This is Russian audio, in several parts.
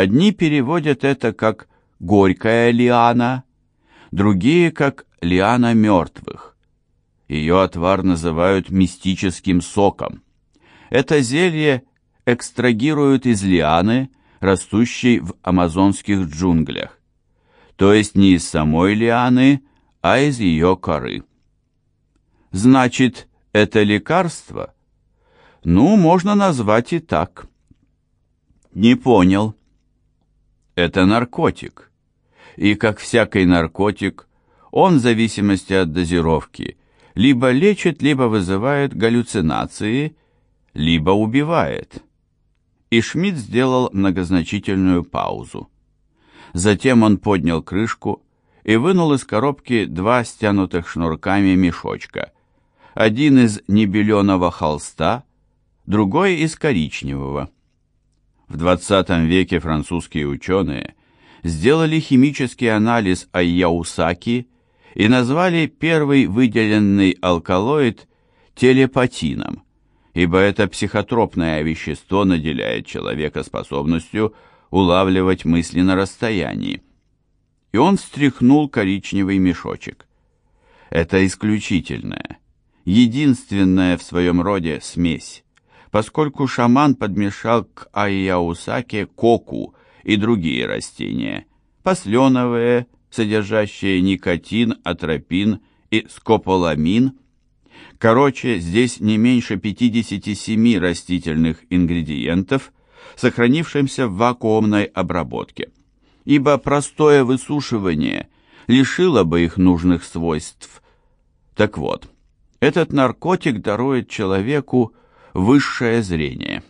Одни переводят это как «горькая лиана», другие как «лиана мертвых». Ее отвар называют мистическим соком. Это зелье экстрагируют из лианы, растущей в амазонских джунглях. То есть не из самой лианы, а из ее коры. Значит, это лекарство? Ну, можно назвать и так. Не понял. Это наркотик. И как всякий наркотик, он в зависимости от дозировки либо лечит, либо вызывает галлюцинации, либо убивает. И Шмидт сделал многозначительную паузу. Затем он поднял крышку и вынул из коробки два стянутых шнурками мешочка. Один из небеленого холста, другой из коричневого. В 20 веке французские ученые сделали химический анализ айяусаки и назвали первый выделенный алкалоид телепатином, ибо это психотропное вещество наделяет человека способностью улавливать мысли на расстоянии. И он встряхнул коричневый мешочек. Это исключительная, единственная в своем роде смесь, поскольку шаман подмешал к айяусаке коку и другие растения, посленовые, содержащие никотин, атропин и скополамин. Короче, здесь не меньше 57 растительных ингредиентов, сохранившимся в вакуумной обработке, ибо простое высушивание лишило бы их нужных свойств. Так вот, этот наркотик дарует человеку высшее зрение.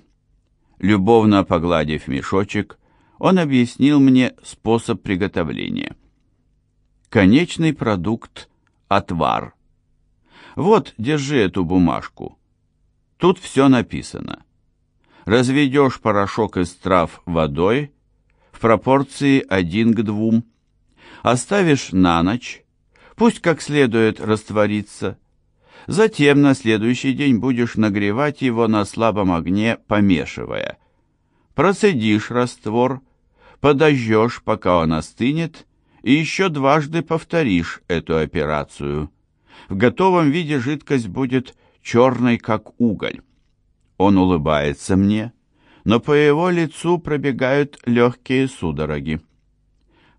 Любовно погладив мешочек, он объяснил мне способ приготовления. Конечный продукт – отвар. Вот, держи эту бумажку. Тут все написано. Разведешь порошок из трав водой в пропорции 1 к 2. Оставишь на ночь, пусть как следует растворится – Затем на следующий день будешь нагревать его на слабом огне, помешивая. Процедишь раствор, подожжешь, пока он остынет, и еще дважды повторишь эту операцию. В готовом виде жидкость будет черной, как уголь. Он улыбается мне, но по его лицу пробегают легкие судороги.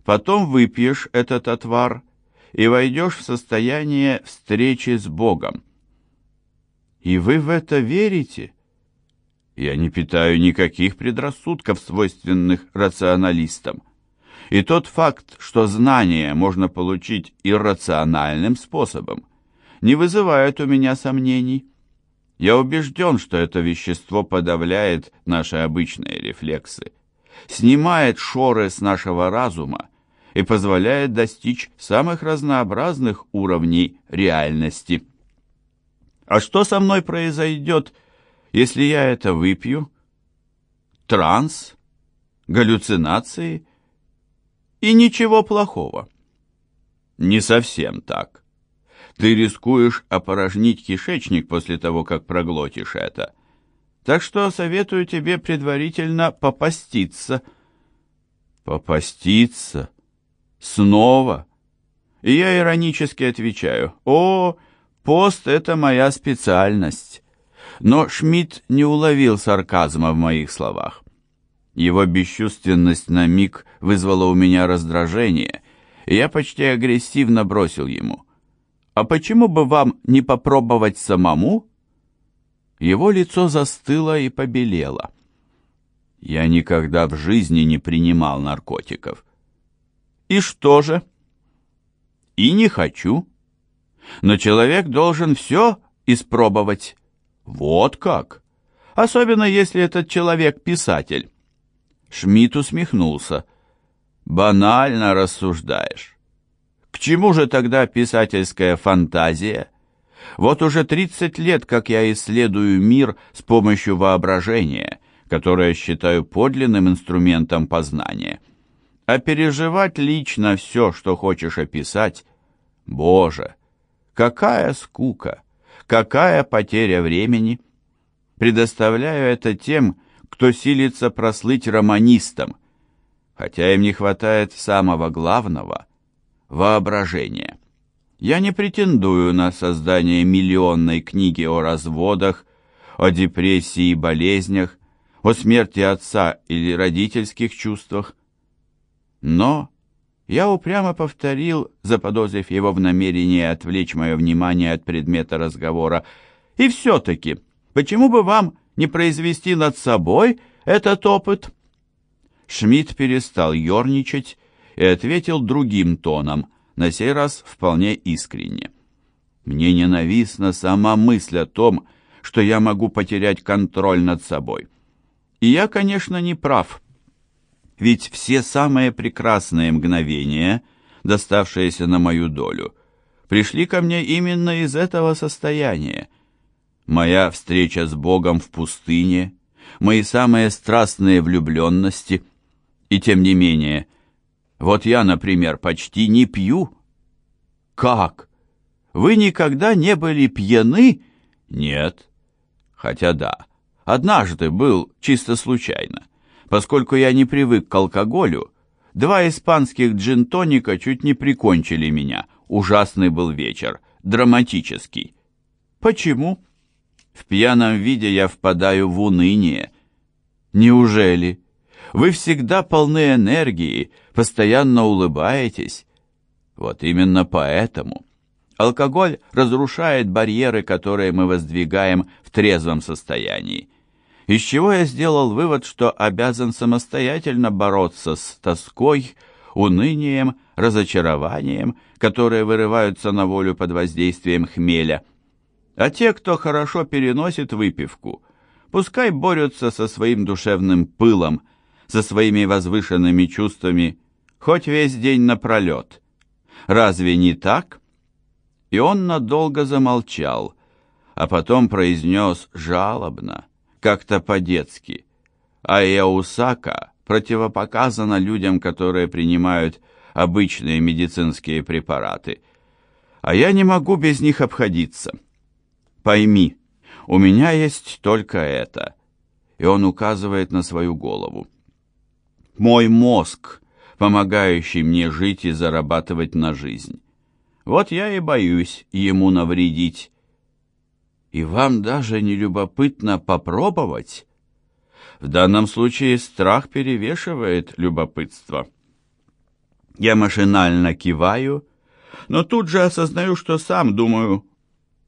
Потом выпьешь этот отвар и войдешь в состояние встречи с Богом. И вы в это верите? Я не питаю никаких предрассудков, свойственных рационалистам. И тот факт, что знание можно получить иррациональным способом, не вызывает у меня сомнений. Я убежден, что это вещество подавляет наши обычные рефлексы, снимает шоры с нашего разума и позволяет достичь самых разнообразных уровней реальности. А что со мной произойдет, если я это выпью? Транс? Галлюцинации? И ничего плохого. Не совсем так. Ты рискуешь опорожнить кишечник после того, как проглотишь это. Так что советую тебе предварительно попаститься. Попаститься? Снова? И я иронически отвечаю, «О, пост — это моя специальность». Но Шмидт не уловил сарказма в моих словах. Его бесчувственность на миг вызвала у меня раздражение, и я почти агрессивно бросил ему. «А почему бы вам не попробовать самому?» Его лицо застыло и побелело. Я никогда в жизни не принимал наркотиков. И что же? И не хочу. Но человек должен все испробовать. Вот как. Особенно если этот человек писатель. Шмидт усмехнулся. Банально рассуждаешь. К чему же тогда писательская фантазия? Вот уже 30 лет, как я исследую мир с помощью воображения, которое считаю подлинным инструментом познания. А переживать лично все, что хочешь описать, Боже, какая скука, какая потеря времени. Предоставляю это тем, кто силится прослыть романистом. хотя им не хватает самого главного — воображения. Я не претендую на создание миллионной книги о разводах, о депрессии и болезнях, о смерти отца или родительских чувствах. Но я упрямо повторил, заподозрив его в намерении отвлечь мое внимание от предмета разговора, и все-таки, почему бы вам не произвести над собой этот опыт?» Шмидт перестал ерничать и ответил другим тоном, на сей раз вполне искренне. «Мне ненавистна сама мысль о том, что я могу потерять контроль над собой. И я, конечно, не прав. Ведь все самые прекрасные мгновения, доставшиеся на мою долю, пришли ко мне именно из этого состояния. Моя встреча с Богом в пустыне, мои самые страстные влюбленности — и тем не менее, вот я, например, почти не пью. Как? Вы никогда не были пьяны? Нет. Хотя да, однажды был чисто случайно. Поскольку я не привык к алкоголю, два испанских джин-тоника чуть не прикончили меня. Ужасный был вечер, драматический. Почему? В пьяном виде я впадаю в уныние. Неужели? Вы всегда полны энергии, постоянно улыбаетесь. Вот именно поэтому. Алкоголь разрушает барьеры, которые мы воздвигаем в трезвом состоянии. Из чего я сделал вывод, что обязан самостоятельно бороться с тоской, унынием, разочарованием, которые вырываются на волю под воздействием хмеля. А те, кто хорошо переносит выпивку, пускай борются со своим душевным пылом, со своими возвышенными чувствами хоть весь день напролет. Разве не так? И он надолго замолчал, а потом произнес жалобно, как-то по-детски. А Яусака противопоказана людям, которые принимают обычные медицинские препараты. А я не могу без них обходиться. Пойми, у меня есть только это. И он указывает на свою голову мой мозг, помогающий мне жить и зарабатывать на жизнь. Вот я и боюсь ему навредить. И вам даже не любопытно попробовать? В данном случае страх перевешивает любопытство. Я машинально киваю, но тут же осознаю, что сам думаю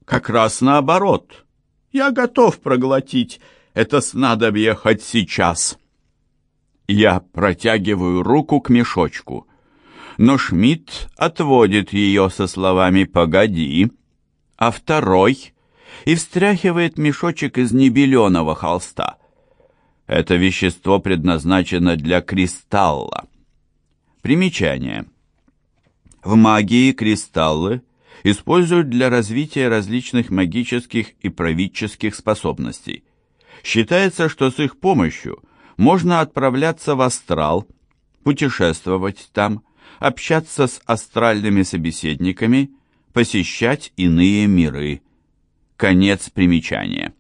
как раз наоборот. Я готов проглотить это снадобье хоть сейчас». Я протягиваю руку к мешочку, но Шмидт отводит ее со словами «погоди», а второй и встряхивает мешочек из небеленого холста. Это вещество предназначено для кристалла. Примечание. В магии кристаллы используют для развития различных магических и правительских способностей. Считается, что с их помощью – можно отправляться в астрал, путешествовать там, общаться с астральными собеседниками, посещать иные миры. Конец примечания.